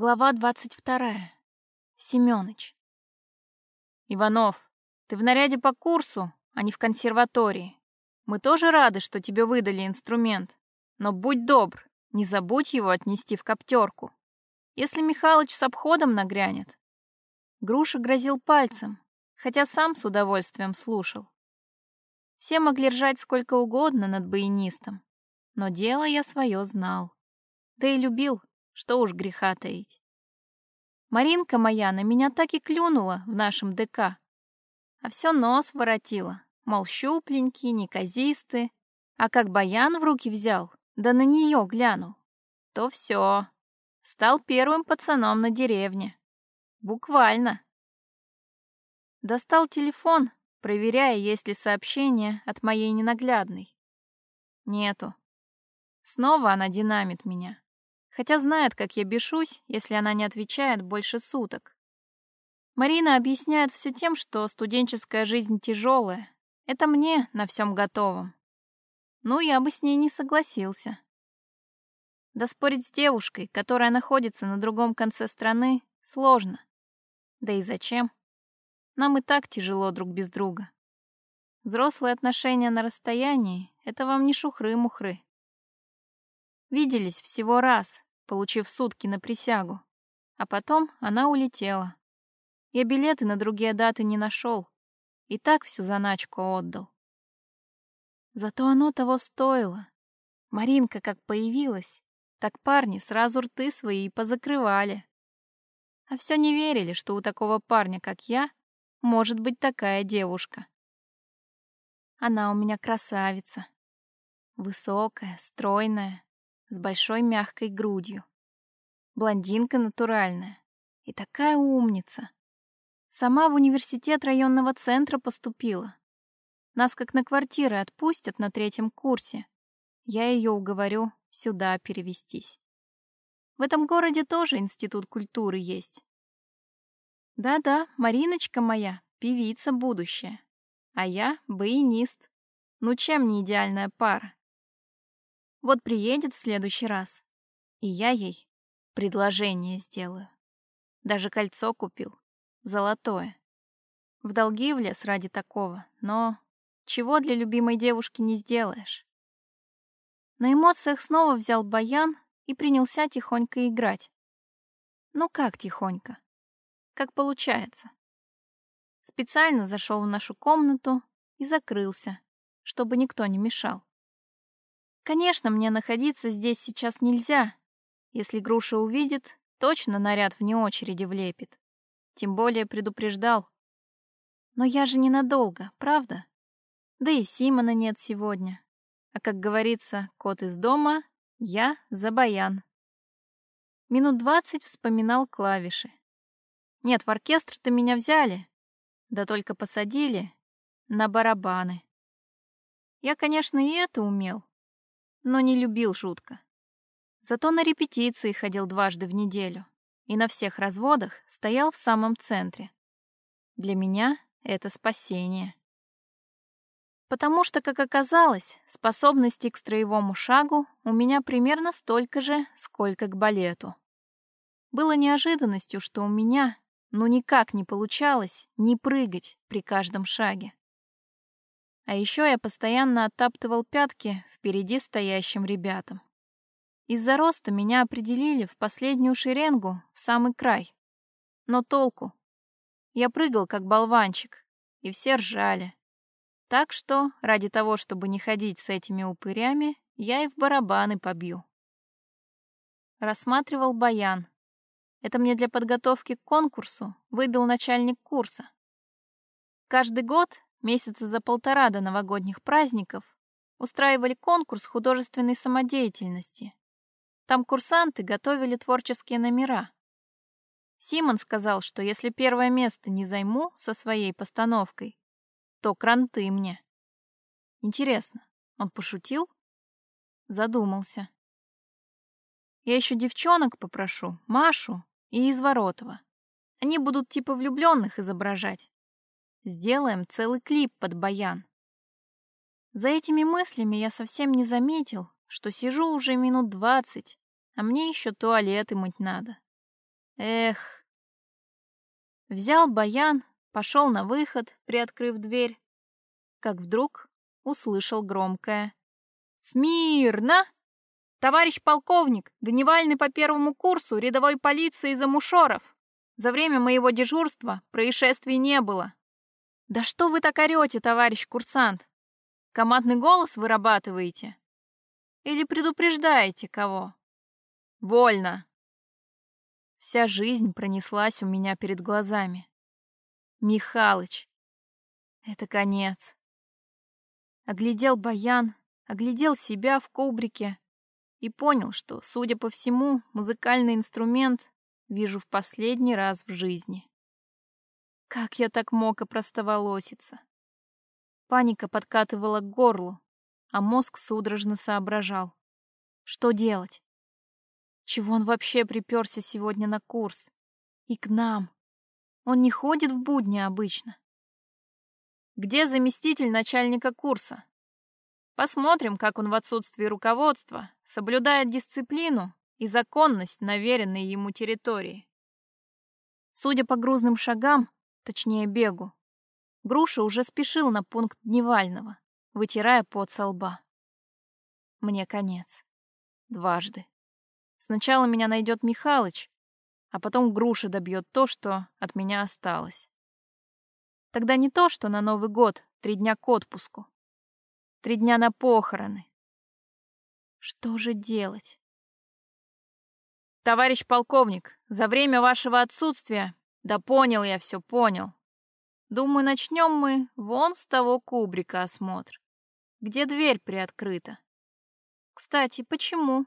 Глава двадцать вторая. Семёныч. Иванов, ты в наряде по курсу, а не в консерватории. Мы тоже рады, что тебе выдали инструмент. Но будь добр, не забудь его отнести в коптерку. Если Михалыч с обходом нагрянет. Груша грозил пальцем, хотя сам с удовольствием слушал. Все могли ржать сколько угодно над баянистом, но дело я свое знал. Да и любил, что уж греха таить. Маринка моя на меня так и клюнула в нашем ДК. А все нос воротила, мол, щупленький, неказистый. А как баян в руки взял, да на нее глянул, то все, стал первым пацаном на деревне. Буквально. Достал телефон, проверяя, есть ли сообщение от моей ненаглядной. Нету. Снова она динамит меня хотя знает, как я бешусь, если она не отвечает больше суток. Марина объясняет все тем, что студенческая жизнь тяжелая. Это мне на всем готовом. Ну, я бы с ней не согласился. Да спорить с девушкой, которая находится на другом конце страны, сложно. Да и зачем? Нам и так тяжело друг без друга. Взрослые отношения на расстоянии — это вам не шухры-мухры. Виделись всего раз, получив сутки на присягу. А потом она улетела. Я билеты на другие даты не нашел. И так всю заначку отдал. Зато оно того стоило. Маринка как появилась, так парни сразу рты свои и позакрывали. А все не верили, что у такого парня, как я, может быть такая девушка. Она у меня красавица. Высокая, стройная, с большой мягкой грудью. Блондинка натуральная. И такая умница. Сама в университет районного центра поступила. Нас как на квартиры отпустят на третьем курсе. Я ее уговорю сюда перевестись. В этом городе тоже институт культуры есть. Да-да, Мариночка моя, певица будущая. А я баянист. Ну чем не идеальная пара? Вот приедет в следующий раз, и я ей предложение сделаю. Даже кольцо купил, золотое. В долги влез ради такого, но чего для любимой девушки не сделаешь. На эмоциях снова взял баян и принялся тихонько играть. Ну как тихонько? Как получается. Специально зашел в нашу комнату и закрылся, чтобы никто не мешал. Конечно, мне находиться здесь сейчас нельзя. Если Груша увидит, точно наряд вне очереди влепит. Тем более предупреждал. Но я же ненадолго, правда? Да и Симона нет сегодня. А как говорится, кот из дома, я за баян. Минут двадцать вспоминал клавиши. Нет, в оркестр-то меня взяли. Да только посадили на барабаны. Я, конечно, и это умел но не любил жутко. Зато на репетиции ходил дважды в неделю и на всех разводах стоял в самом центре. Для меня это спасение. Потому что, как оказалось, способности к строевому шагу у меня примерно столько же, сколько к балету. Было неожиданностью, что у меня ну никак не получалось не прыгать при каждом шаге. А еще я постоянно оттаптывал пятки впереди стоящим ребятам. Из-за роста меня определили в последнюю шеренгу, в самый край. Но толку? Я прыгал как болванчик, и все ржали. Так что, ради того, чтобы не ходить с этими упырями, я и в барабаны побью. Рассматривал баян. Это мне для подготовки к конкурсу выбил начальник курса. Каждый год месяца за полтора до новогодних праздников устраивали конкурс художественной самодеятельности. Там курсанты готовили творческие номера. Симон сказал, что если первое место не займу со своей постановкой, то кранты мне. Интересно, он пошутил? Задумался. Я еще девчонок попрошу, Машу и Изворотова. Они будут типа влюбленных изображать. Сделаем целый клип под баян. За этими мыслями я совсем не заметил, что сижу уже минут двадцать, а мне еще туалеты мыть надо. Эх. Взял баян, пошел на выход, приоткрыв дверь, как вдруг услышал громкое «Смирно!» «Товарищ полковник, дневальный по первому курсу рядовой полиции Замушоров. За время моего дежурства происшествий не было». «Да что вы так орете, товарищ курсант? Командный голос вырабатываете? Или предупреждаете кого?» «Вольно!» Вся жизнь пронеслась у меня перед глазами. Михалыч. Это конец. Оглядел баян, оглядел себя в кубрике и понял, что, судя по всему, музыкальный инструмент вижу в последний раз в жизни. Как я так мог опростоволоситься? Паника подкатывала к горлу, а мозг судорожно соображал. Что делать? Чего он вообще приперся сегодня на курс? И к нам. Он не ходит в будни обычно. Где заместитель начальника курса? Посмотрим, как он в отсутствии руководства соблюдает дисциплину и законность на веренной ему территории. Судя по грузным шагам, точнее бегу, Груша уже спешил на пункт Дневального, вытирая пот со лба. Мне конец. Дважды. Сначала меня найдет Михалыч, а потом Груша добьет то, что от меня осталось. Тогда не то, что на Новый год, три дня к отпуску, Три дня на похороны. Что же делать? Товарищ полковник, за время вашего отсутствия... Да понял я все, понял. Думаю, начнем мы вон с того кубрика осмотр, где дверь приоткрыта. Кстати, почему?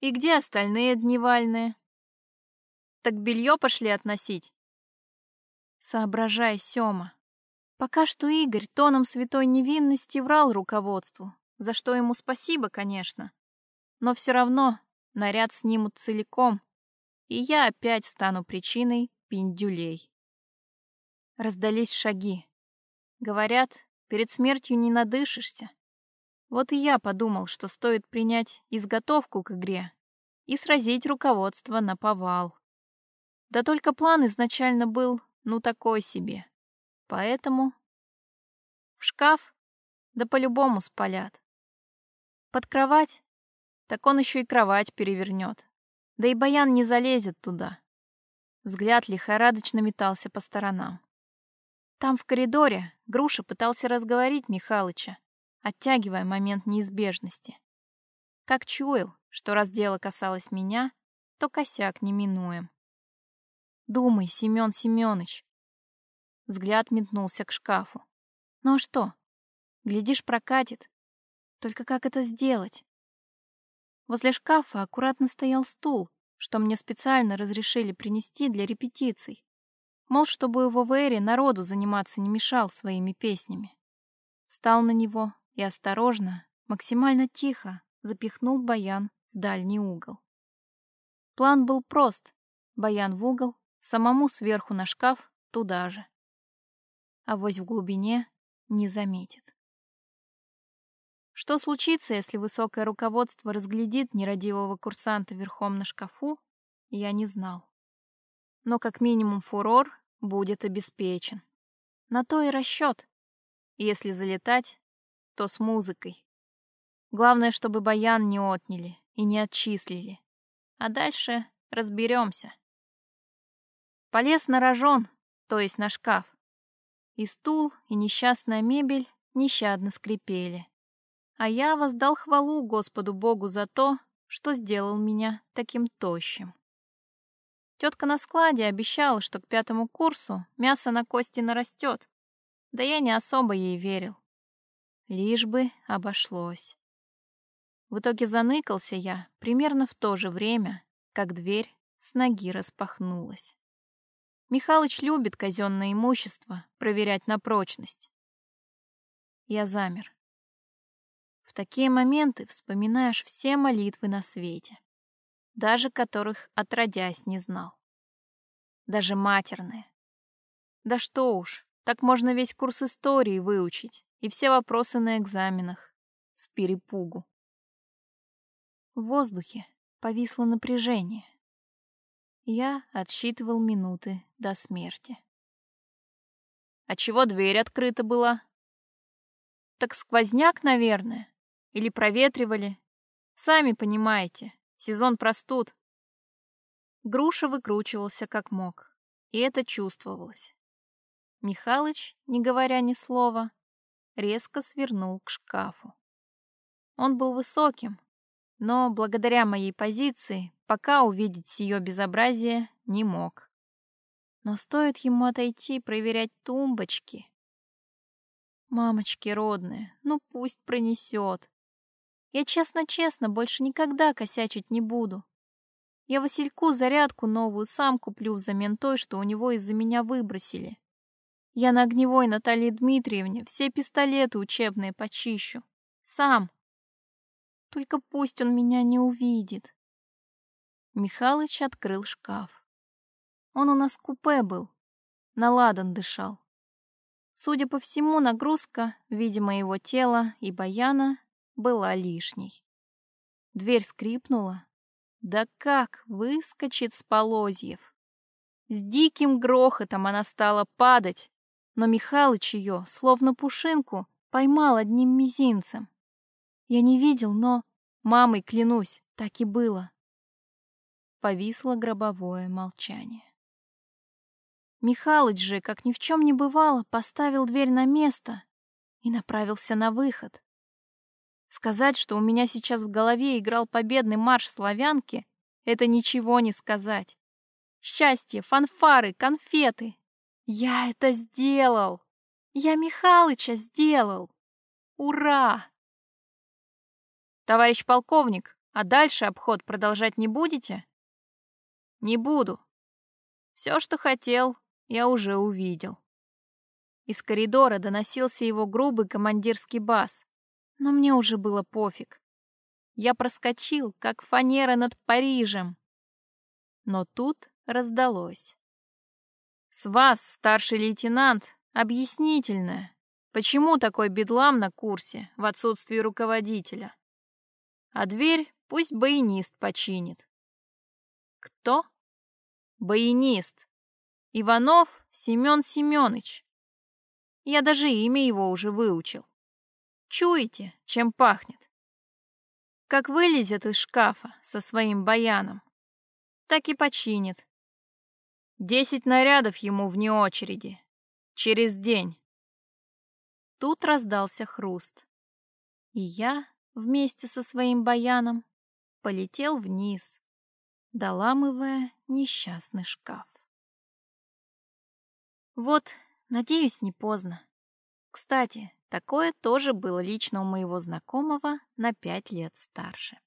И где остальные дневальные? Так белье пошли относить. Соображай, Сёма. Пока что Игорь тоном святой невинности врал руководству, за что ему спасибо, конечно. Но все равно наряд снимут целиком, и я опять стану причиной пиндюлей. Раздались шаги. Говорят, перед смертью не надышишься. Вот и я подумал, что стоит принять изготовку к игре и сразить руководство на повал. Да только план изначально был, ну, такой себе. Поэтому в шкаф, да по-любому спалят. Под кровать, так он еще и кровать перевернет. Да и Баян не залезет туда. Взгляд лихорадочно метался по сторонам. Там, в коридоре, Груша пытался разговорить Михалыча, оттягивая момент неизбежности. Как чуял, что раз дело касалось меня, то косяк неминуем. Думай, Семен Семенович, Взгляд метнулся к шкафу. Ну а что? Глядишь, прокатит. Только как это сделать? Возле шкафа аккуратно стоял стул, что мне специально разрешили принести для репетиций. Мол, чтобы в ОВРе народу заниматься не мешал своими песнями. Встал на него и осторожно, максимально тихо запихнул баян в дальний угол. План был прост. Баян в угол, самому сверху на шкаф, туда же а вось в глубине не заметит. Что случится, если высокое руководство разглядит нерадивого курсанта верхом на шкафу, я не знал. Но как минимум фурор будет обеспечен. На то и расчет. Если залетать, то с музыкой. Главное, чтобы баян не отняли и не отчислили. А дальше разберемся. Полез на рожон, то есть на шкаф. И стул, и несчастная мебель нещадно скрипели. А я воздал хвалу Господу Богу за то, что сделал меня таким тощим. Тетка на складе обещала, что к пятому курсу мясо на кости нарастет. Да я не особо ей верил. Лишь бы обошлось. В итоге заныкался я примерно в то же время, как дверь с ноги распахнулась. Михалыч любит казенное имущество проверять на прочность. Я замер. Такие моменты вспоминаешь все молитвы на свете, даже которых отродясь не знал. Даже матерные. Да что уж, так можно весь курс истории выучить и все вопросы на экзаменах с перепугу. В воздухе повисло напряжение. Я отсчитывал минуты до смерти. А чего дверь открыта была? Так сквозняк, наверное. Или проветривали. Сами понимаете, сезон простуд. Груша выкручивался как мог, и это чувствовалось. Михалыч, не говоря ни слова, резко свернул к шкафу. Он был высоким, но благодаря моей позиции пока увидеть сие безобразие не мог. Но стоит ему отойти проверять тумбочки. Мамочки родные, ну пусть пронесет. Я честно-честно больше никогда косячить не буду. Я Васильку зарядку новую сам куплю взамен той, что у него из-за меня выбросили. Я на огневой Наталье Дмитриевне все пистолеты учебные почищу. Сам. Только пусть он меня не увидит. Михалыч открыл шкаф. Он у нас купе был, на ладан дышал. Судя по всему, нагрузка в виде моего тела и баяна была лишней. Дверь скрипнула. Да как выскочит с полозьев! С диким грохотом она стала падать, но Михалыч ее, словно пушинку, поймал одним мизинцем. Я не видел, но, мамой клянусь, так и было. Повисло гробовое молчание. Михалыч же, как ни в чем не бывало, поставил дверь на место и направился на выход. Сказать, что у меня сейчас в голове играл победный марш славянки, это ничего не сказать. Счастье, фанфары, конфеты. Я это сделал! Я Михалыча сделал! Ура! Товарищ полковник, а дальше обход продолжать не будете? Не буду. Все, что хотел, я уже увидел. Из коридора доносился его грубый командирский бас, но мне уже было пофиг. Я проскочил, как фанера над Парижем. Но тут раздалось. «С вас, старший лейтенант, объяснительное. Почему такой бедлам на курсе в отсутствии руководителя? А дверь пусть баянист починит». «Кто?» «Баянист. Иванов Семен Семенович. Я даже имя его уже выучил. Чуете, чем пахнет? Как вылезет из шкафа со своим баяном, так и починит. Десять нарядов ему вне очереди. Через день. Тут раздался хруст. И я, вместе со своим баяном, полетел вниз, доламывая несчастный шкаф. Вот, надеюсь, не поздно. Кстати, такое тоже было лично у моего знакомого на пять лет старше.